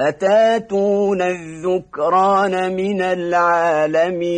أتاتون الذكران من العالمين